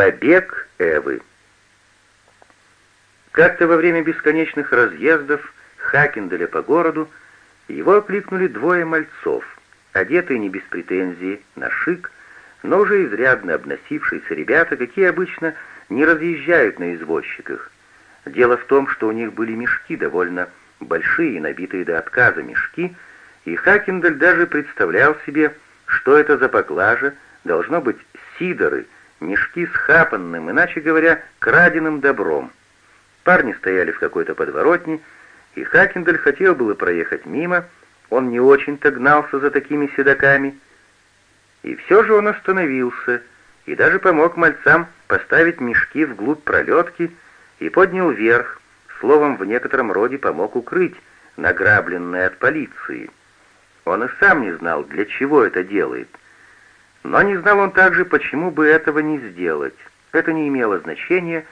Побег Эвы. Как-то во время бесконечных разъездов Хакенделя по городу его окликнули двое мальцов, одетые не без претензии на шик, но уже изрядно обносившиеся ребята, какие обычно не разъезжают на извозчиках. Дело в том, что у них были мешки довольно большие, набитые до отказа мешки, и Хакендель даже представлял себе, что это за поклажа, должно быть сидоры, мешки с хапанным, иначе говоря, краденым добром. Парни стояли в какой-то подворотне, и Хакендель хотел было проехать мимо, он не очень-то гнался за такими седаками. И все же он остановился и даже помог мальцам поставить мешки вглубь пролетки и поднял вверх, словом, в некотором роде помог укрыть награбленное от полиции. Он и сам не знал, для чего это делает. Но не знал он также, почему бы этого не сделать. Это не имело значения,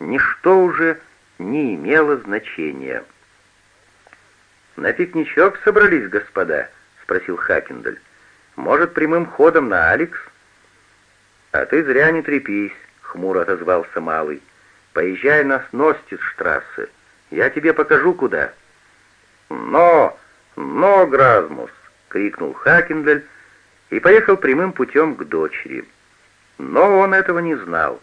ничто уже не имело значения. «На пикничок собрались, господа?» — спросил Хакендель. «Может, прямым ходом на Алекс?» «А ты зря не трепись», — хмуро отозвался Малый. «Поезжай на Сностисштрассе. Я тебе покажу, куда». «Но! Но, Гразмус!» — крикнул Хакендель и поехал прямым путем к дочери. Но он этого не знал.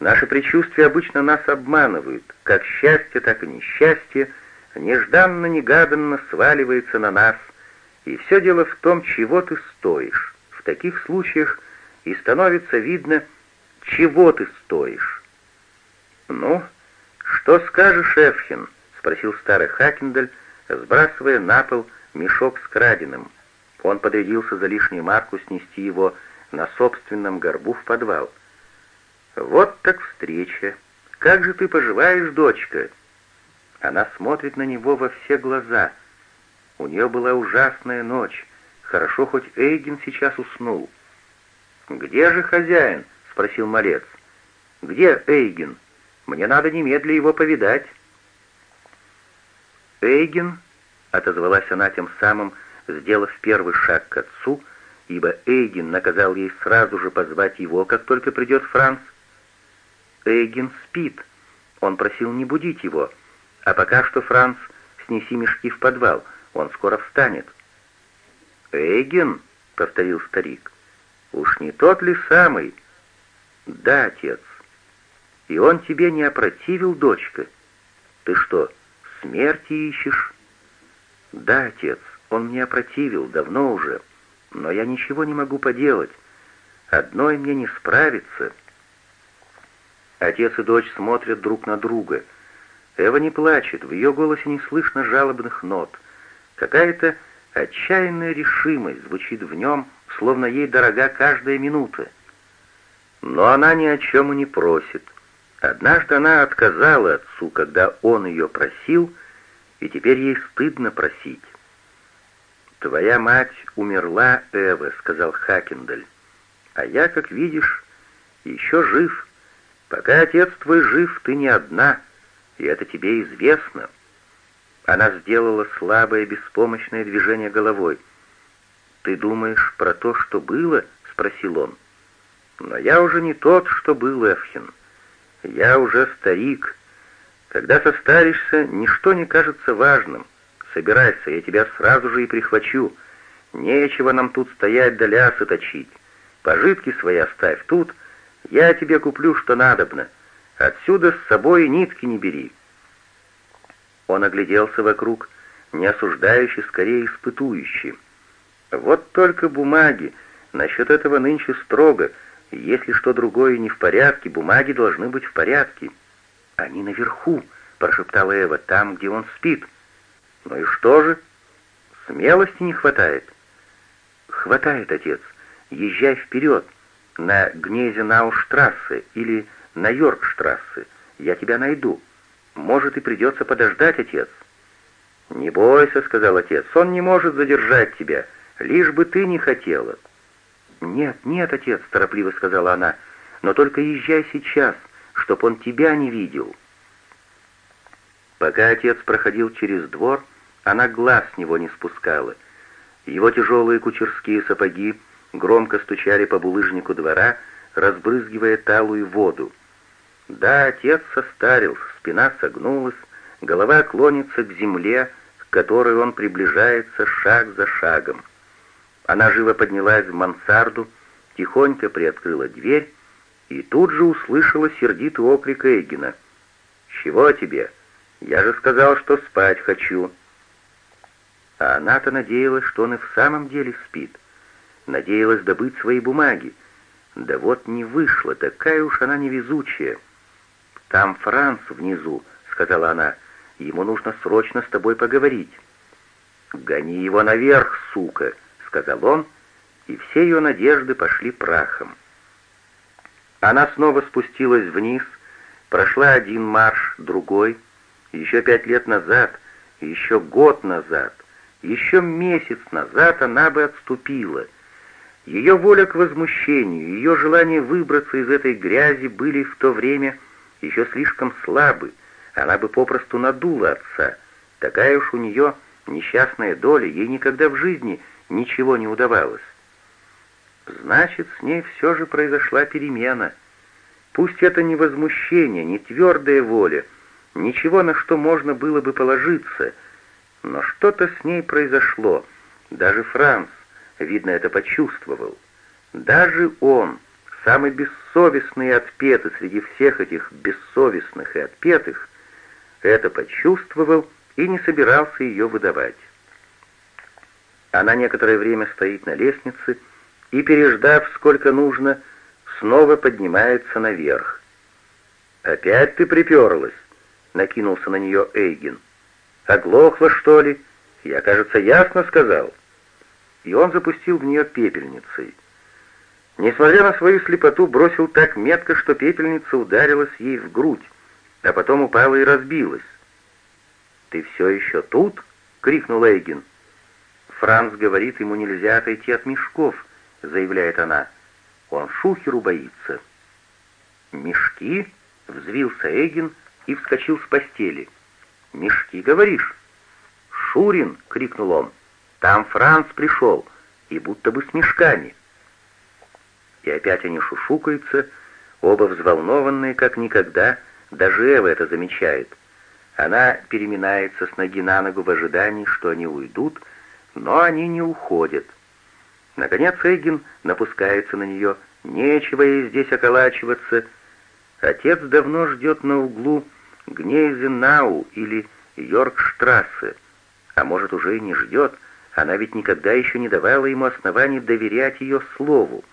Наши предчувствия обычно нас обманывают, как счастье, так и несчастье, нежданно-негаданно сваливается на нас, и все дело в том, чего ты стоишь. В таких случаях и становится видно, чего ты стоишь. «Ну, что скажешь, Эфхин?» — спросил старый Хакендель, сбрасывая на пол мешок с краденым. Он подрядился за лишнюю марку снести его на собственном горбу в подвал. «Вот так встреча! Как же ты поживаешь, дочка?» Она смотрит на него во все глаза. У нее была ужасная ночь. Хорошо, хоть Эйген сейчас уснул. «Где же хозяин?» — спросил малец. «Где Эйген? Мне надо немедля его повидать». «Эйген?» — отозвалась она тем самым, сделав первый шаг к отцу, ибо Эйген наказал ей сразу же позвать его, как только придет Франц. Эйген спит. Он просил не будить его. А пока что, Франц, снеси мешки в подвал, он скоро встанет». «Эйген?» — повторил старик. «Уж не тот ли самый?» «Да, отец. И он тебе не опротивил, дочка? Ты что, смерти ищешь?» «Да, отец, он мне опротивил, давно уже, но я ничего не могу поделать. Одной мне не справиться». Отец и дочь смотрят друг на друга — Эва не плачет, в ее голосе не слышно жалобных нот. Какая-то отчаянная решимость звучит в нем, словно ей дорога каждая минута. Но она ни о чем и не просит. Однажды она отказала отцу, когда он ее просил, и теперь ей стыдно просить. «Твоя мать умерла, Эва», — сказал Хакендаль. «А я, как видишь, еще жив. Пока отец твой жив, ты не одна» и это тебе известно». Она сделала слабое беспомощное движение головой. «Ты думаешь про то, что было?» — спросил он. «Но я уже не тот, что был, Эфхин. Я уже старик. Когда состаришься, ничто не кажется важным. Собирайся, я тебя сразу же и прихвачу. Нечего нам тут стоять да лясы точить. Пожитки свои оставь тут, я тебе куплю, что надобно. Отсюда с собой нитки не бери». Он огляделся вокруг, не осуждающий, скорее испытующий. «Вот только бумаги. Насчет этого нынче строго. Если что другое не в порядке, бумаги должны быть в порядке». «Они наверху», — прошептала Эва, — «там, где он спит». «Ну и что же? Смелости не хватает». «Хватает, отец. Езжай вперед, на Гнезенауштрассе или на Йоркштрассе. Я тебя найду. Может, и придется подождать, отец». «Не бойся», — сказал отец, — «он не может задержать тебя, лишь бы ты не хотела». «Нет, нет, отец», — торопливо сказала она, — «но только езжай сейчас, чтоб он тебя не видел». Пока отец проходил через двор, она глаз с него не спускала. Его тяжелые кучерские сапоги громко стучали по булыжнику двора, разбрызгивая талую воду. Да, отец состарился, спина согнулась, голова клонится к земле, к которой он приближается шаг за шагом. Она живо поднялась в мансарду, тихонько приоткрыла дверь и тут же услышала сердитый оклик Эйгена. «Чего тебе? Я же сказал, что спать хочу». А она-то надеялась, что он и в самом деле спит. Надеялась добыть свои бумаги. Да вот не вышло, такая уж она невезучая. «Там Франц внизу», — сказала она. «Ему нужно срочно с тобой поговорить». «Гони его наверх, сука», — сказал он, и все ее надежды пошли прахом. Она снова спустилась вниз, прошла один марш, другой, еще пять лет назад, еще год назад, еще месяц назад она бы отступила. Ее воля к возмущению, ее желание выбраться из этой грязи были в то время еще слишком слабы, она бы попросту надула отца. Такая уж у нее несчастная доля, ей никогда в жизни ничего не удавалось. Значит, с ней все же произошла перемена. Пусть это не возмущение, не твердая воля, ничего, на что можно было бы положиться, но что-то с ней произошло. Даже Франц, видно, это почувствовал. Даже он, самый бессовестный и отпетый среди всех этих бессовестных и отпетых, это почувствовал и не собирался ее выдавать. Она некоторое время стоит на лестнице и, переждав сколько нужно, снова поднимается наверх. «Опять ты приперлась?» — накинулся на нее Эйген. «Оглохла, что ли? Я, кажется, ясно сказал». И он запустил в нее пепельницей. Несмотря на свою слепоту, бросил так метко, что пепельница ударилась ей в грудь, а потом упала и разбилась. «Ты все еще тут?» — крикнул Эйген. «Франц говорит, ему нельзя отойти от мешков», — заявляет она. «Он шухеру боится». «Мешки?» — взвился Эйген и вскочил с постели. «Мешки, говоришь?» «Шурин!» — крикнул он. «Там Франц пришел, и будто бы с мешками». И опять они шушукаются, оба взволнованные, как никогда, даже Эва это замечает. Она переминается с ноги на ногу в ожидании, что они уйдут, но они не уходят. Наконец Эгин напускается на нее. «Нечего ей здесь околачиваться. Отец давно ждет на углу Гнейзенау или Йоркштрассе. А может, уже и не ждет. Она ведь никогда еще не давала ему оснований доверять ее слову.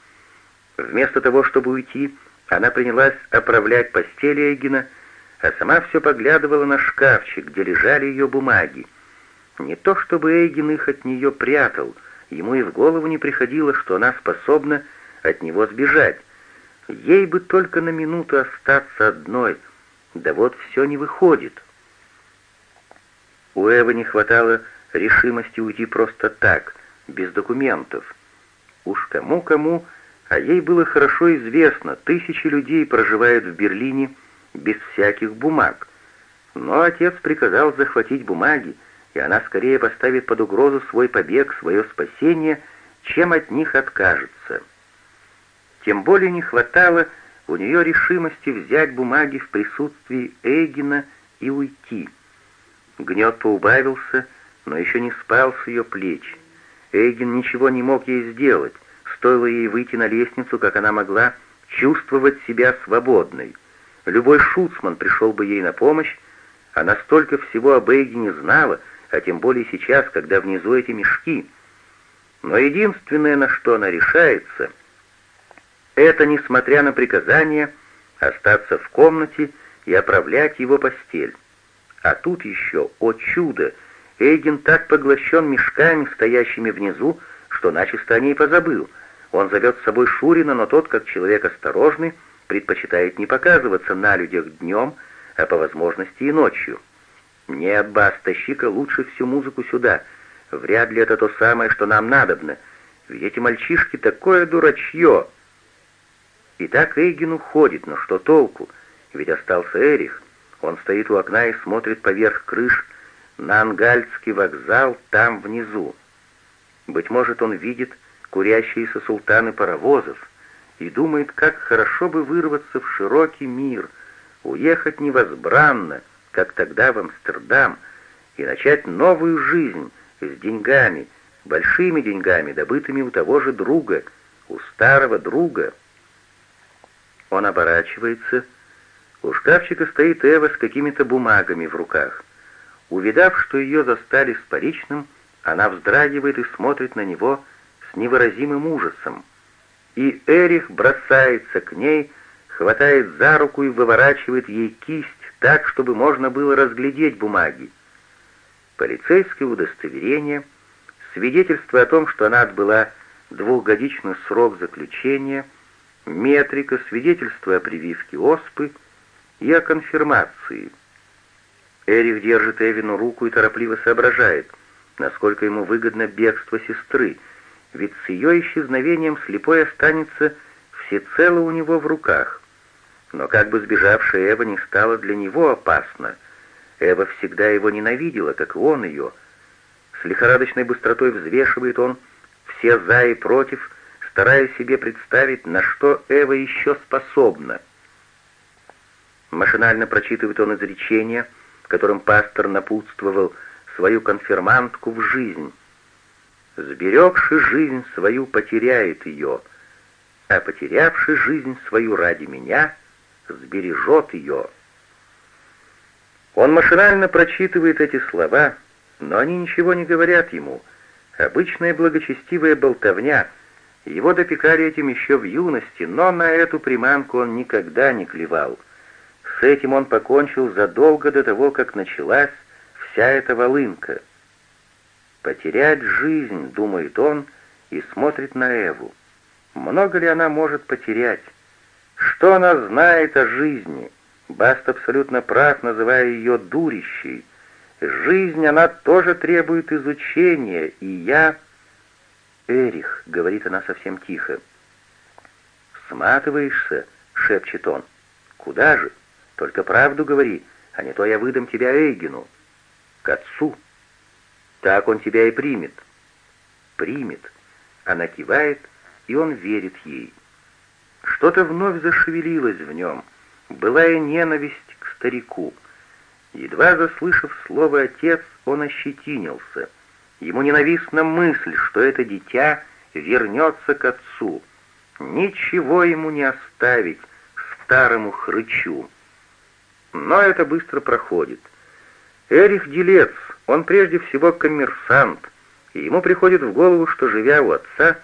Вместо того, чтобы уйти, она принялась оправлять постель Эгина, а сама все поглядывала на шкафчик, где лежали ее бумаги. Не то чтобы Эйген их от нее прятал, ему и в голову не приходило, что она способна от него сбежать. Ей бы только на минуту остаться одной, да вот все не выходит. У Эвы не хватало решимости уйти просто так, без документов. Уж кому-кому, а ей было хорошо известно, тысячи людей проживают в Берлине без всяких бумаг. Но отец приказал захватить бумаги, и она скорее поставит под угрозу свой побег, свое спасение, чем от них откажется. Тем более не хватало у нее решимости взять бумаги в присутствии Эйгена и уйти. Гнет поубавился, но еще не спал с ее плеч. Эйген ничего не мог ей сделать, стоило ей выйти на лестницу, как она могла чувствовать себя свободной. Любой шуцман пришел бы ей на помощь, она столько всего об Эйгене знала, а тем более сейчас, когда внизу эти мешки. Но единственное, на что она решается, это, несмотря на приказание, остаться в комнате и оправлять его постель. А тут еще, о чудо, Эйген так поглощен мешками, стоящими внизу, что начисто о ней позабыл. Он зовет с собой Шурина, но тот, как человек осторожный, предпочитает не показываться на людях днем, а по возможности и ночью. «Нет, Бас, тащи-ка лучше всю музыку сюда. Вряд ли это то самое, что нам надобно. Ведь эти мальчишки такое дурачье!» И так Эйген уходит, но что толку? Ведь остался Эрих. Он стоит у окна и смотрит поверх крыш на Ангальский вокзал там внизу. Быть может, он видит курящиеся султаны паровозов, и думает, как хорошо бы вырваться в широкий мир, уехать невозбранно, как тогда в Амстердам, и начать новую жизнь с деньгами, большими деньгами, добытыми у того же друга, у старого друга. Он оборачивается. У шкафчика стоит Эва с какими-то бумагами в руках. Увидав, что ее застали с паричным, она вздрагивает и смотрит на него с невыразимым ужасом. И Эрих бросается к ней, хватает за руку и выворачивает ей кисть так, чтобы можно было разглядеть бумаги. Полицейское удостоверение, свидетельство о том, что она отбыла двухгодичный срок заключения, метрика, свидетельство о прививке оспы и о конфирмации. Эрих держит Эвину руку и торопливо соображает, насколько ему выгодно бегство сестры, ведь с ее исчезновением слепой останется всецело у него в руках. Но как бы сбежавшая Эва не стала для него опасна, Эва всегда его ненавидела, как и он ее. С лихорадочной быстротой взвешивает он все «за» и «против», стараясь себе представить, на что Эва еще способна. Машинально прочитывает он изречение, которым пастор напутствовал свою конфирмантку в жизнь. «Сберегший жизнь свою потеряет ее, а потерявший жизнь свою ради меня сбережет ее». Он машинально прочитывает эти слова, но они ничего не говорят ему. Обычная благочестивая болтовня. Его допекали этим еще в юности, но на эту приманку он никогда не клевал. С этим он покончил задолго до того, как началась вся эта волынка. «Потерять жизнь», — думает он, и смотрит на Эву. Много ли она может потерять? Что она знает о жизни? Баст абсолютно прав, называя ее дурищей. Жизнь, она тоже требует изучения, и я... «Эрих», — говорит она совсем тихо. «Сматываешься?» — шепчет он. «Куда же? Только правду говори, а не то я выдам тебя Эйгину. К отцу. Так он тебя и примет». «Примет». Она кивает, и он верит ей. Что-то вновь зашевелилось в нем — былая ненависть к старику. Едва заслышав слово «отец», он ощетинился. Ему ненавистна мысль, что это дитя вернется к отцу. Ничего ему не оставить, старому хрычу. Но это быстро проходит. Эрих Делец, он прежде всего коммерсант, и ему приходит в голову, что, живя у отца,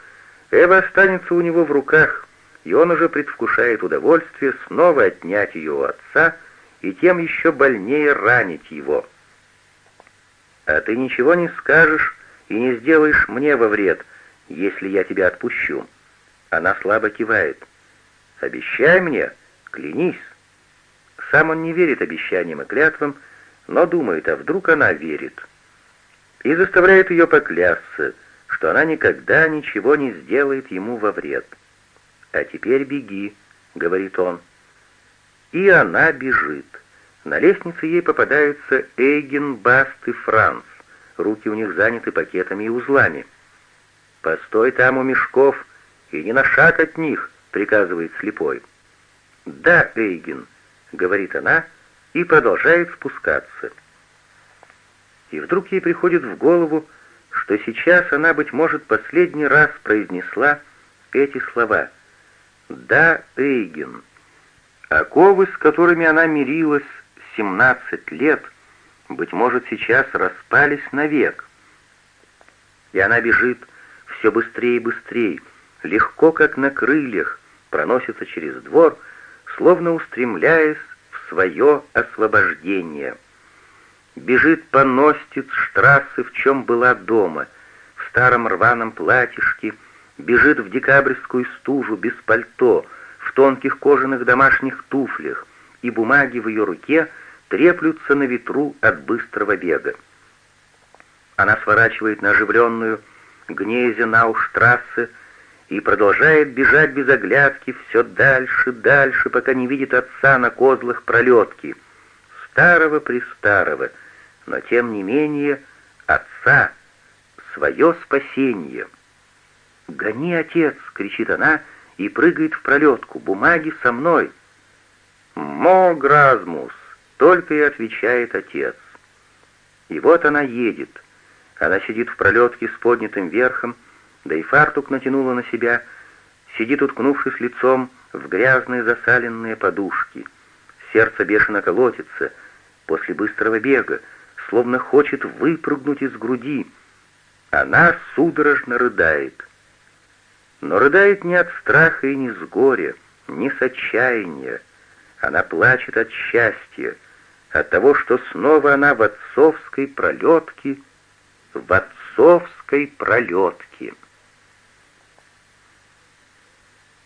Эва останется у него в руках — и он уже предвкушает удовольствие снова отнять ее у отца и тем еще больнее ранить его. «А ты ничего не скажешь и не сделаешь мне во вред, если я тебя отпущу». Она слабо кивает. «Обещай мне, клянись». Сам он не верит обещаниям и клятвам, но думает, а вдруг она верит. И заставляет ее поклясться, что она никогда ничего не сделает ему во вред. «А теперь беги», — говорит он. И она бежит. На лестнице ей попадаются Эйген, Баст и Франц. Руки у них заняты пакетами и узлами. «Постой там у мешков и не на шаг от них», — приказывает слепой. «Да, Эйген», — говорит она и продолжает спускаться. И вдруг ей приходит в голову, что сейчас она, быть может, последний раз произнесла эти слова — да, Эйген. Оковы, с которыми она мирилась 17 лет, быть может, сейчас распались навек. И она бежит все быстрее и быстрее, легко, как на крыльях, проносится через двор, словно устремляясь в свое освобождение. Бежит по ностиц штрассы, в чем была дома, в старом рваном платьишке, бежит в декабрьскую стужу без пальто, в тонких кожаных домашних туфлях, и бумаги в ее руке треплются на ветру от быстрого бега. Она сворачивает на оживленную Гнезенауштрассе и продолжает бежать без оглядки все дальше, дальше, пока не видит отца на козлах пролетки. Старого-престарого, но тем не менее отца, свое спасение — «Гони, отец!» — кричит она и прыгает в пролетку. Бумаги со мной. «Мо Гразмус!» — только и отвечает отец. И вот она едет. Она сидит в пролетке с поднятым верхом, да и фартук натянула на себя, сидит, уткнувшись лицом в грязные засаленные подушки. Сердце бешено колотится после быстрого бега, словно хочет выпрыгнуть из груди. Она судорожно рыдает. Но рыдает не от страха и не с горя, не с отчаяния. Она плачет от счастья, от того, что снова она в отцовской пролетке, в отцовской пролетке.